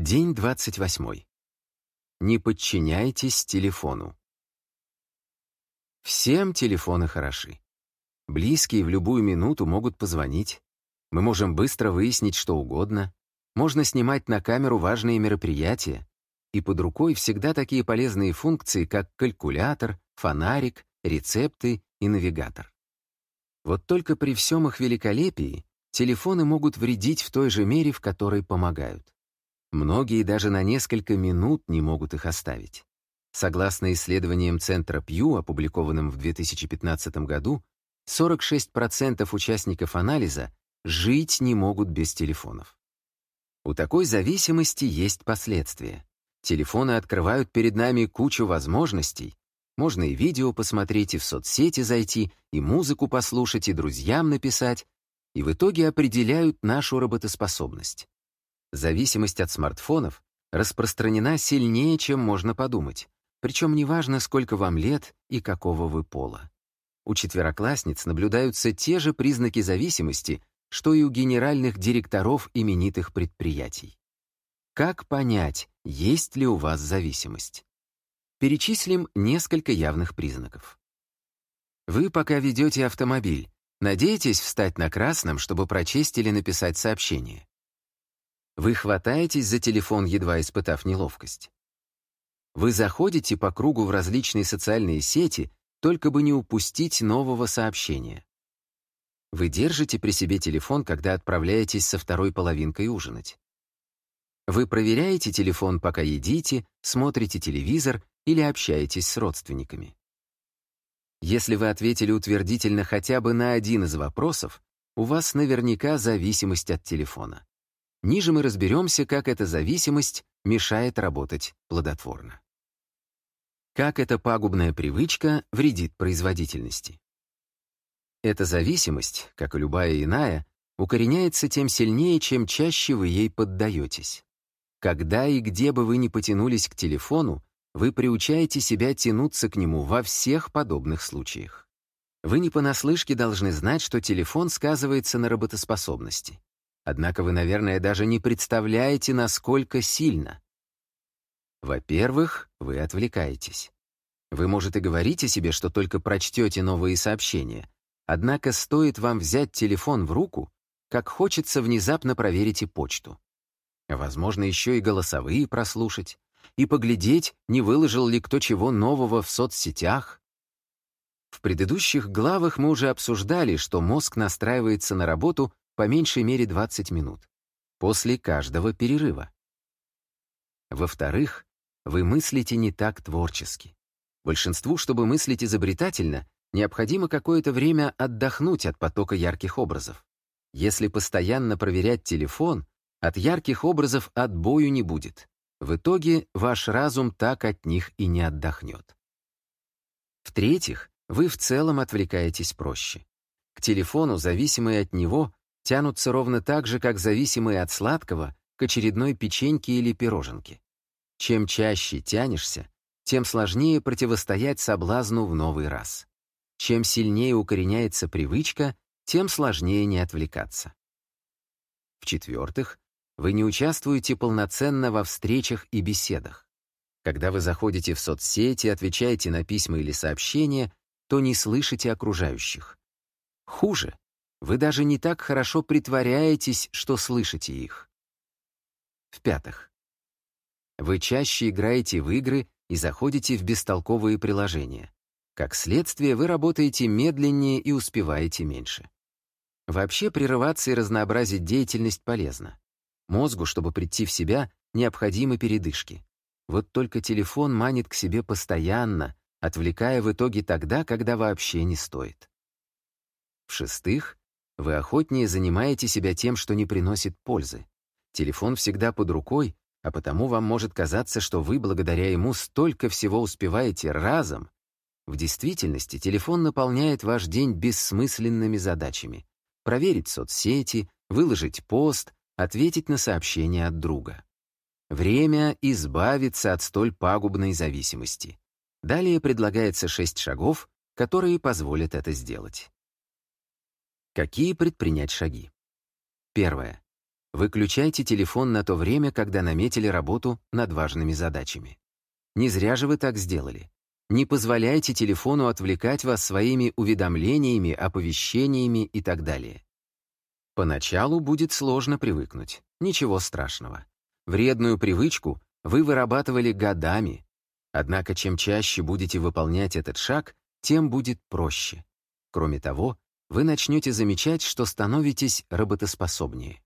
День 28. Не подчиняйтесь телефону. Всем телефоны хороши. Близкие в любую минуту могут позвонить. Мы можем быстро выяснить что угодно. Можно снимать на камеру важные мероприятия. И под рукой всегда такие полезные функции, как калькулятор, фонарик, рецепты и навигатор. Вот только при всем их великолепии телефоны могут вредить в той же мере, в которой помогают. Многие даже на несколько минут не могут их оставить. Согласно исследованиям Центра Пью, опубликованным в 2015 году, 46% участников анализа жить не могут без телефонов. У такой зависимости есть последствия. Телефоны открывают перед нами кучу возможностей. Можно и видео посмотреть, и в соцсети зайти, и музыку послушать, и друзьям написать, и в итоге определяют нашу работоспособность. Зависимость от смартфонов распространена сильнее, чем можно подумать, причем неважно, сколько вам лет и какого вы пола. У четвероклассниц наблюдаются те же признаки зависимости, что и у генеральных директоров именитых предприятий. Как понять, есть ли у вас зависимость? Перечислим несколько явных признаков. Вы пока ведете автомобиль, надеетесь встать на красном, чтобы прочесть или написать сообщение. Вы хватаетесь за телефон, едва испытав неловкость. Вы заходите по кругу в различные социальные сети, только бы не упустить нового сообщения. Вы держите при себе телефон, когда отправляетесь со второй половинкой ужинать. Вы проверяете телефон, пока едите, смотрите телевизор или общаетесь с родственниками. Если вы ответили утвердительно хотя бы на один из вопросов, у вас наверняка зависимость от телефона. Ниже мы разберемся, как эта зависимость мешает работать плодотворно. Как эта пагубная привычка вредит производительности. Эта зависимость, как и любая иная, укореняется тем сильнее, чем чаще вы ей поддаетесь. Когда и где бы вы ни потянулись к телефону, вы приучаете себя тянуться к нему во всех подобных случаях. Вы не понаслышке должны знать, что телефон сказывается на работоспособности. Однако вы, наверное, даже не представляете, насколько сильно. Во-первых, вы отвлекаетесь. Вы, может, и говорите себе, что только прочтете новые сообщения. Однако стоит вам взять телефон в руку, как хочется внезапно проверить и почту. Возможно, еще и голосовые прослушать, и поглядеть, не выложил ли кто чего нового в соцсетях. В предыдущих главах мы уже обсуждали, что мозг настраивается на работу по меньшей мере 20 минут, после каждого перерыва. Во-вторых, вы мыслите не так творчески. Большинству, чтобы мыслить изобретательно, необходимо какое-то время отдохнуть от потока ярких образов. Если постоянно проверять телефон, от ярких образов отбою не будет. В итоге ваш разум так от них и не отдохнет. В-третьих, вы в целом отвлекаетесь проще. К телефону, зависимые от него, тянутся ровно так же, как зависимые от сладкого к очередной печеньке или пироженке. Чем чаще тянешься, тем сложнее противостоять соблазну в новый раз. Чем сильнее укореняется привычка, тем сложнее не отвлекаться. В-четвертых, вы не участвуете полноценно во встречах и беседах. Когда вы заходите в соцсети, отвечаете на письма или сообщения, то не слышите окружающих. Хуже, вы даже не так хорошо притворяетесь, что слышите их. В-пятых, вы чаще играете в игры и заходите в бестолковые приложения. Как следствие, вы работаете медленнее и успеваете меньше. Вообще прерываться и разнообразить деятельность полезно. Мозгу, чтобы прийти в себя, необходимы передышки. Вот только телефон манит к себе постоянно, отвлекая в итоге тогда, когда вообще не стоит. В-шестых, вы охотнее занимаете себя тем, что не приносит пользы. Телефон всегда под рукой, а потому вам может казаться, что вы благодаря ему столько всего успеваете разом. В действительности телефон наполняет ваш день бессмысленными задачами. Проверить соцсети, выложить пост, ответить на сообщение от друга. Время избавиться от столь пагубной зависимости. Далее предлагается шесть шагов, которые позволят это сделать. Какие предпринять шаги? Первое. Выключайте телефон на то время, когда наметили работу над важными задачами. Не зря же вы так сделали. Не позволяйте телефону отвлекать вас своими уведомлениями, оповещениями и так далее. Поначалу будет сложно привыкнуть. Ничего страшного. Вредную привычку вы вырабатывали годами. Однако чем чаще будете выполнять этот шаг, тем будет проще. Кроме того, вы начнете замечать, что становитесь работоспособнее.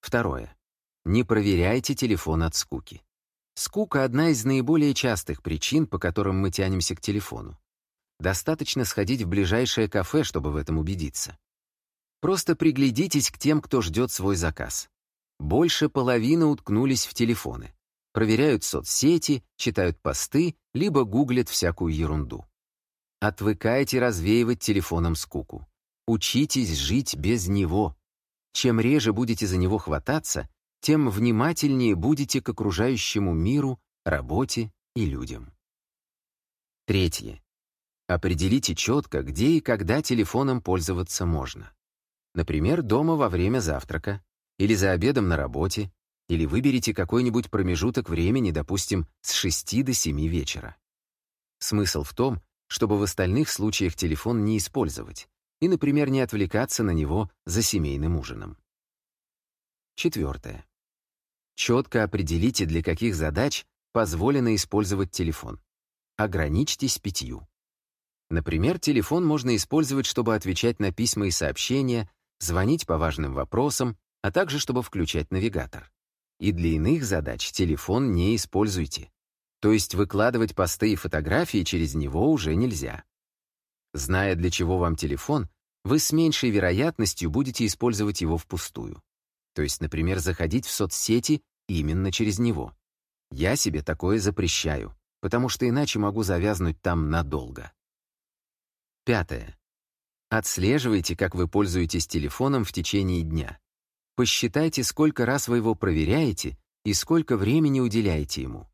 Второе. Не проверяйте телефон от скуки. Скука — одна из наиболее частых причин, по которым мы тянемся к телефону. Достаточно сходить в ближайшее кафе, чтобы в этом убедиться. Просто приглядитесь к тем, кто ждет свой заказ. Больше половины уткнулись в телефоны. Проверяют соцсети, читают посты, либо гуглят всякую ерунду. Отвыкайте развеивать телефоном скуку. Учитесь жить без него. Чем реже будете за него хвататься, тем внимательнее будете к окружающему миру, работе и людям. Третье. Определите четко, где и когда телефоном пользоваться можно. Например, дома во время завтрака, или за обедом на работе, или выберите какой-нибудь промежуток времени, допустим, с 6 до 7 вечера. Смысл в том, чтобы в остальных случаях телефон не использовать и, например, не отвлекаться на него за семейным ужином. Четвертое. Четко определите, для каких задач позволено использовать телефон. Ограничьтесь пятью. Например, телефон можно использовать, чтобы отвечать на письма и сообщения, звонить по важным вопросам, а также чтобы включать навигатор. И для иных задач телефон не используйте. То есть выкладывать посты и фотографии через него уже нельзя. Зная, для чего вам телефон, вы с меньшей вероятностью будете использовать его впустую. То есть, например, заходить в соцсети именно через него. Я себе такое запрещаю, потому что иначе могу завязнуть там надолго. Пятое. Отслеживайте, как вы пользуетесь телефоном в течение дня. Посчитайте, сколько раз вы его проверяете и сколько времени уделяете ему.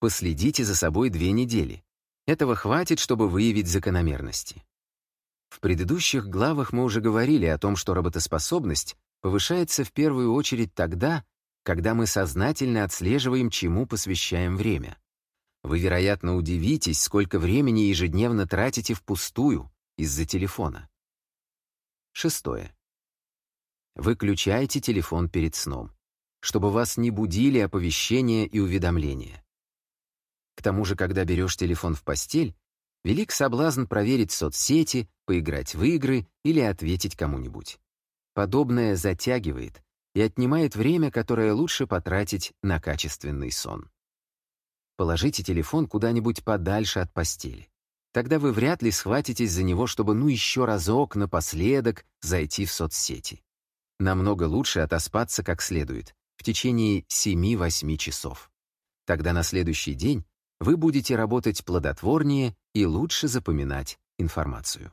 Последите за собой две недели. Этого хватит, чтобы выявить закономерности. В предыдущих главах мы уже говорили о том, что работоспособность повышается в первую очередь тогда, когда мы сознательно отслеживаем, чему посвящаем время. Вы, вероятно, удивитесь, сколько времени ежедневно тратите впустую из-за телефона. Шестое. Выключайте телефон перед сном, чтобы вас не будили оповещения и уведомления. К тому же, когда берешь телефон в постель, велик соблазн проверить соцсети, поиграть в игры или ответить кому-нибудь. Подобное затягивает и отнимает время, которое лучше потратить на качественный сон. Положите телефон куда-нибудь подальше от постели. Тогда вы вряд ли схватитесь за него, чтобы ну еще разок напоследок зайти в соцсети. Намного лучше отоспаться как следует, в течение 7-8 часов. Тогда на следующий день вы будете работать плодотворнее и лучше запоминать информацию.